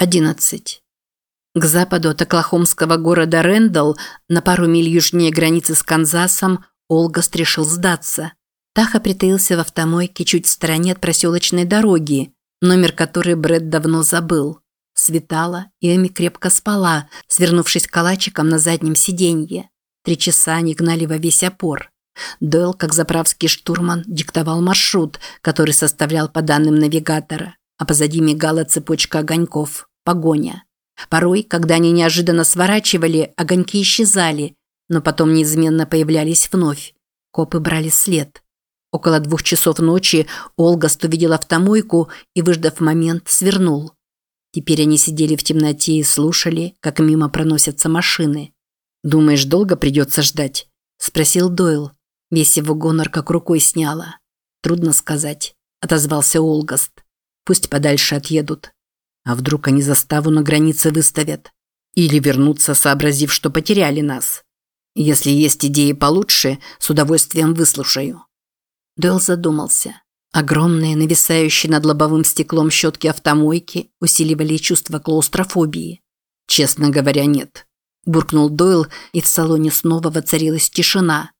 11. К западу от оклахомского города Рэндалл, на пару миль южнее границы с Канзасом, Олгаст решил сдаться. Таха притаился в автомойке чуть в стороне от проселочной дороги, номер которой Брэд давно забыл. Светало, и Эми крепко спала, свернувшись калачиком на заднем сиденье. Три часа они гнали во весь опор. Дойл, как заправский штурман, диктовал маршрут, который составлял по данным навигатора, а позади мигала цепочка огоньков. Погоня. Порой, когда они неожиданно сворачивали, огоньки исчезали, но потом неизменно появлялись вновь. Копы брали след. Около двух часов ночи Олгаст увидел автомойку и, выждав момент, свернул. Теперь они сидели в темноте и слушали, как мимо проносятся машины. «Думаешь, долго придется ждать?» – спросил Дойл. Весь его гонор как рукой сняло. «Трудно сказать», – отозвался Олгаст. «Пусть подальше отъедут. А вдруг они заставу на границе выставят? Или вернутся, сообразив, что потеряли нас? Если есть идеи получше, с удовольствием выслушаю». Дойл задумался. Огромные, нависающие над лобовым стеклом щетки автомойки усиливали чувство клаустрофобии. «Честно говоря, нет», – буркнул Дойл, и в салоне снова воцарилась тишина.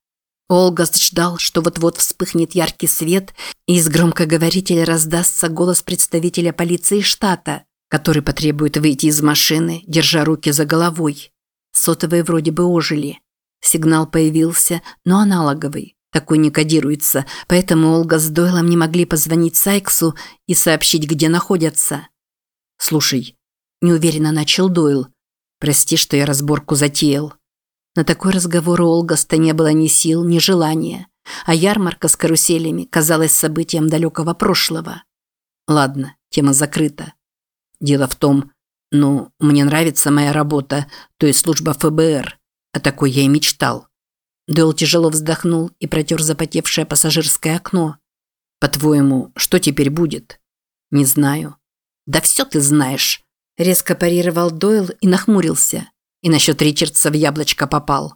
Олгаст ждал, что вот-вот вспыхнет яркий свет, и из громкоговорителя раздастся голос представителя полиции штата, который потребует выйти из машины, держа руки за головой. Сотовые вроде бы ожили. Сигнал появился, но аналоговый. Такой не кодируется, поэтому Олга с Дойлом не могли позвонить Сайксу и сообщить, где находятся. «Слушай», – неуверенно начал Дойл, – «прости, что я разборку затеял». На такой разговор у Олгаста не было ни сил, ни желания, а ярмарка с каруселями казалась событием далекого прошлого. Ладно, тема закрыта. Дело в том, ну, мне нравится моя работа, то есть служба ФБР. О такой я и мечтал. Дойл тяжело вздохнул и протер запотевшее пассажирское окно. По-твоему, что теперь будет? Не знаю. Да все ты знаешь. Резко парировал Дойл и нахмурился. И насчет Ричардса в яблочко попал.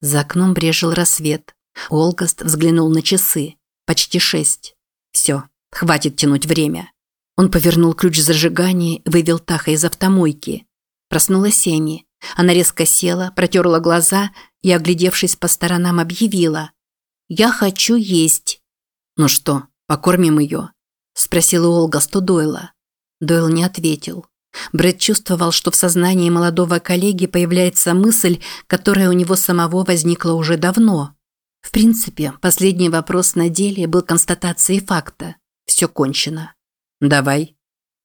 За окном брежил рассвет. Олгаст взглянул на часы. Почти шесть. Все, хватит тянуть время. Он повернул ключ зажигания и вывел Таха из автомойки. Проснулась Эми. Она резко села, протерла глаза и, оглядевшись по сторонам, объявила. «Я хочу есть». «Ну что, покормим ее?» – спросила Олга Студойла. Дойл не ответил. Брэд чувствовал, что в сознании молодого коллеги появляется мысль, которая у него самого возникла уже давно. В принципе, последний вопрос на деле был констатацией факта. Все кончено. «Давай».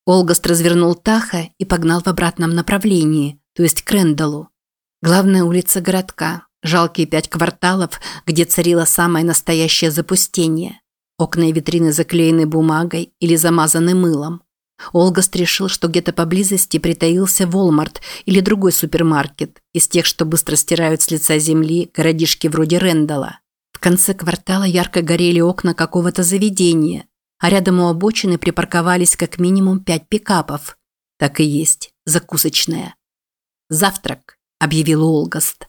Олгаст развернул Таха и погнал в обратном направлении, то есть к Рэндаллу. Главная улица городка, жалкие пять кварталов, где царило самое настоящее запустение. Окна и витрины заклеены бумагой или замазаны мылом. Олгаст решил, что где-то поблизости притаился Волмарт или другой супермаркет, из тех, что быстро стирают с лица земли городишки вроде Рэндалла. В конце квартала ярко горели окна какого-то заведения, а рядом у обочины припарковались как минимум пять пикапов. Так и есть, закусочная. «Завтрак», – объявил Олгаст.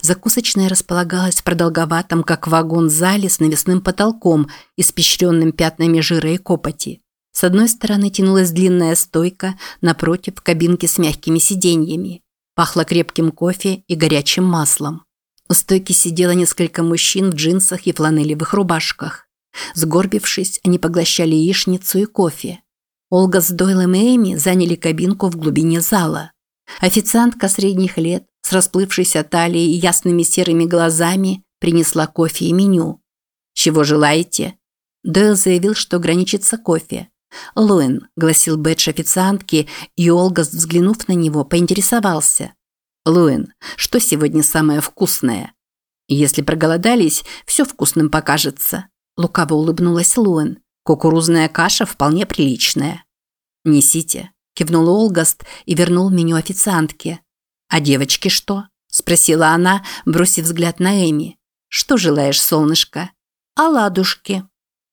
Закусочная располагалась в продолговатом, как вагон, зале с навесным потолком, испещренным пятнами жира и копоти. С одной стороны тянулась длинная стойка, напротив – кабинки с мягкими сиденьями. Пахло крепким кофе и горячим маслом. У стойки сидело несколько мужчин в джинсах и фланелевых рубашках. Сгорбившись, они поглощали яичницу и кофе. Олга с Дойлом и Эми заняли кабинку в глубине зала. Официантка средних лет с расплывшейся талией и ясными серыми глазами принесла кофе и меню. «Чего желаете?» Дойл заявил, что ограничится кофе. «Луэн», – гласил бэдж официантки, и Олга, взглянув на него, поинтересовался. «Луэн, что сегодня самое вкусное?» «Если проголодались, все вкусным покажется», Лукаво улыбнулась Луэн. Кукурузная каша вполне приличная. Несите, кивнул Олгаст и вернул меню официантке. А девочки что? спросила она, бросив взгляд на Эми. Что желаешь, солнышко? Оладушки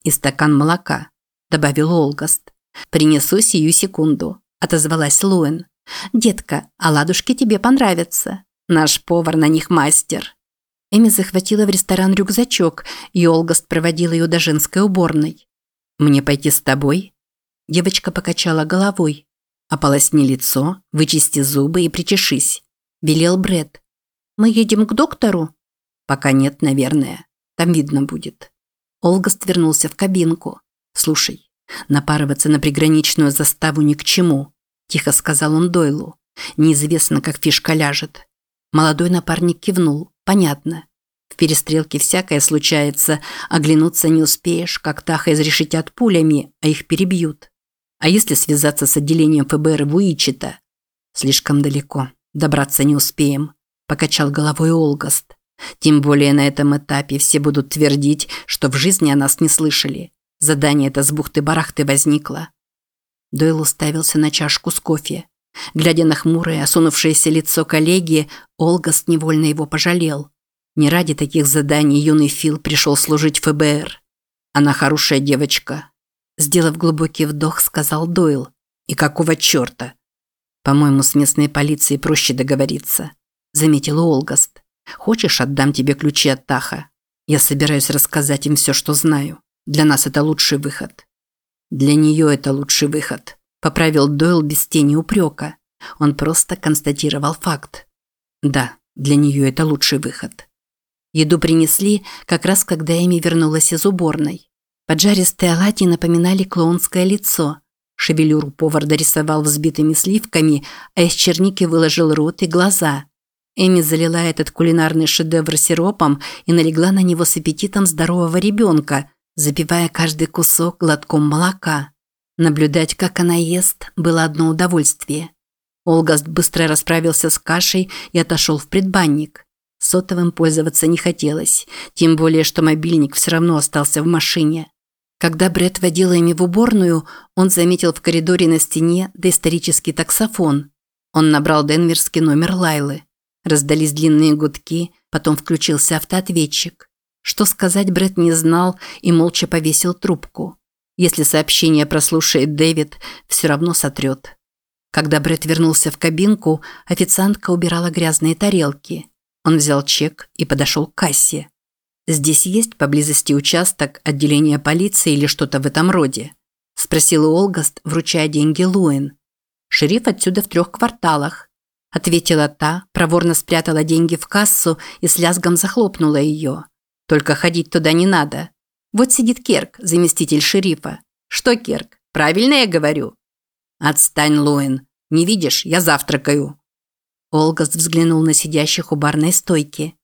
и стакан молока, добавил Олгаст. Принесу сию секунду, отозвалась Луэн. Детка, оладушки тебе понравятся. Наш повар на них мастер. Эми захватила в ресторан рюкзачок, и Олгаст проводил ее до женской уборной. «Мне пойти с тобой?» Девочка покачала головой. Ополосни лицо, вычисти зубы и причешись. Велел Бред. Мы едем к доктору? Пока нет, наверное. Там видно будет. Олгаст вернулся в кабинку. Слушай, напарываться на приграничную заставу ни к чему, тихо сказал он Дойлу. Неизвестно, как фишка ляжет. Молодой напарник кивнул. Понятно. В перестрелке всякое случается, оглянуться не успеешь, как Таха изрешетят пулями, а их перебьют. А если связаться с отделением ФБР в Уичета? Слишком далеко. Добраться не успеем. Покачал головой Олгаст. Тем более на этом этапе все будут твердить, что в жизни о нас не слышали. Задание это с бухты-барахты возникло. Дойл уставился на чашку с кофе. Глядя на хмурое, осунувшееся лицо коллеги, Олгаст невольно его пожалел. Не ради таких заданий юный Фил пришел служить ФБР. Она хорошая девочка. Сделав глубокий вдох, сказал Дойл. И какого черта? По-моему, с местной полицией проще договориться. Заметил Олгаст. Хочешь, отдам тебе ключи от Таха? Я собираюсь рассказать им все, что знаю. Для нас это лучший выход. Для нее это лучший выход. Поправил Дойл без тени упрека. Он просто констатировал факт. Да, для нее это лучший выход. Еду принесли, как раз когда Эми вернулась из уборной. Поджаристые оладьи напоминали клоунское лицо. Шевелюру повар дорисовал взбитыми сливками, а из черники выложил рот и глаза. Эми залила этот кулинарный шедевр сиропом и налегла на него с аппетитом здорового ребенка, запивая каждый кусок глотком молока. Наблюдать, как она ест, было одно удовольствие. Олгаст быстро расправился с кашей и отошел в предбанник. Сотовым пользоваться не хотелось, тем более, что мобильник все равно остался в машине. Когда Бред водил ими в уборную, он заметил в коридоре на стене доисторический таксофон. Он набрал денверский номер Лайлы. Раздались длинные гудки, потом включился автоответчик. Что сказать Бред не знал и молча повесил трубку. Если сообщение прослушает Дэвид, все равно сотрет. Когда Бред вернулся в кабинку, официантка убирала грязные тарелки. Он взял чек и подошел к кассе. «Здесь есть поблизости участок, отделения полиции или что-то в этом роде?» – спросил Олгаст, вручая деньги Луэн. «Шериф отсюда в трех кварталах», – ответила та, проворно спрятала деньги в кассу и с лязгом захлопнула ее. «Только ходить туда не надо. Вот сидит Керк, заместитель шерифа. Что, Керк, правильно я говорю? Отстань, Луэн. Не видишь, я завтракаю. Олгаст взглянул на сидящих у барной стойки.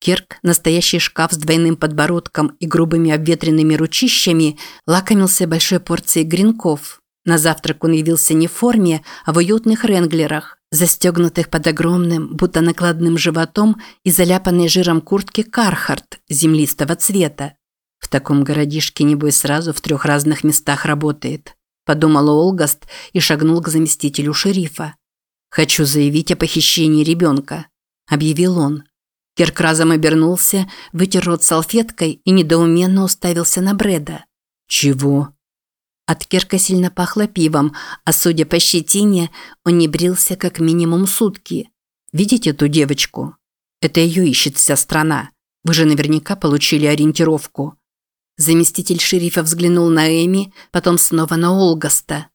Керк, настоящий шкаф с двойным подбородком и грубыми обветренными ручищами, лакомился большой порцией гренков. На завтрак он явился не в форме, а в уютных ренглерах, застегнутых под огромным, будто накладным животом и заляпанной жиром куртки Кархарт землистого цвета. В таком городишке, небось, сразу в трех разных местах работает. Подумал Олгаст и шагнул к заместителю шерифа. «Хочу заявить о похищении ребенка», – объявил он. Кирк разом обернулся, вытер рот салфеткой и недоуменно уставился на Брэда. «Чего?» От Кирка сильно пахло пивом, а судя по щетине, он не брился как минимум сутки. «Видите ту девочку? Это ее ищет вся страна. Вы же наверняка получили ориентировку. Заместитель шерифа взглянул на Эми, потом снова на Олгаста.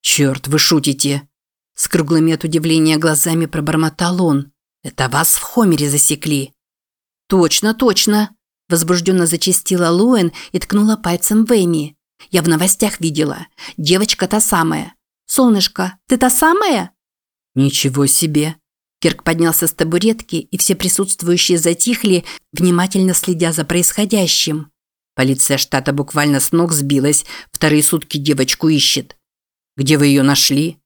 «Черт, вы шутите!» С круглыми от удивления глазами пробормотал он. «Это вас в Хомере засекли!» «Точно, точно!» Возбужденно зачастила Луэн и ткнула пальцем в Эми. «Я в новостях видела. Девочка та самая. Солнышко, ты та самая?» «Ничего себе!» Кирк поднялся с табуретки, и все присутствующие затихли, внимательно следя за происходящим. Полиция штата буквально с ног сбилась, вторые сутки девочку ищет. Где вы ее нашли?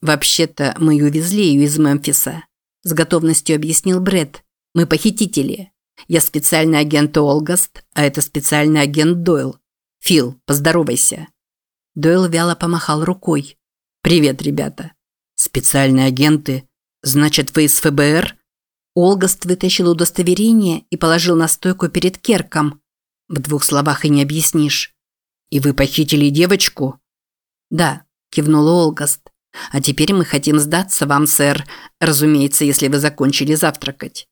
Вообще-то мы увезли ее из Мемфиса. С готовностью объяснил Бред. Мы похитители. Я специальный агент Олгаст, а это специальный агент Дойл. Фил, поздоровайся. Дойл вяло помахал рукой. Привет, ребята. Специальные агенты. Значит, вы из ФБР? Олгаст вытащил удостоверение и положил на стойку перед Керком. В двух словах и не объяснишь. И вы похитили девочку? Да, кивнул Олгаст. А теперь мы хотим сдаться вам, сэр, разумеется, если вы закончили завтракать.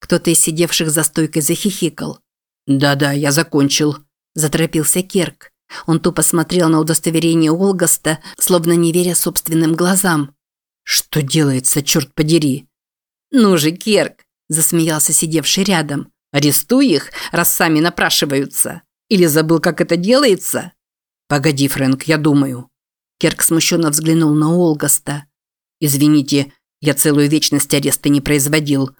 Кто-то из сидевших за стойкой захихикал. Да-да, я закончил, заторопился Керк. Он тупо смотрел на удостоверение Олгаста, словно не веря собственным глазам. «Что делается, черт подери?» «Ну же, Керк!» – засмеялся сидевший рядом. «Арестуй их, раз сами напрашиваются. Или забыл, как это делается?» «Погоди, Фрэнк, я думаю». Керк смущенно взглянул на Олгаста. «Извините, я целую вечность ареста не производил.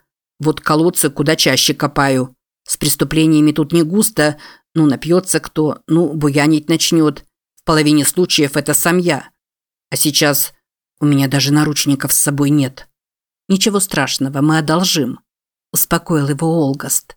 Вот колодцы куда чаще копаю. С преступлениями тут не густо, ну напьется кто, ну буянить начнет. В половине случаев это сам я. А сейчас у меня даже наручников с собой нет». «Ничего страшного, мы одолжим», – успокоил его Олгаст.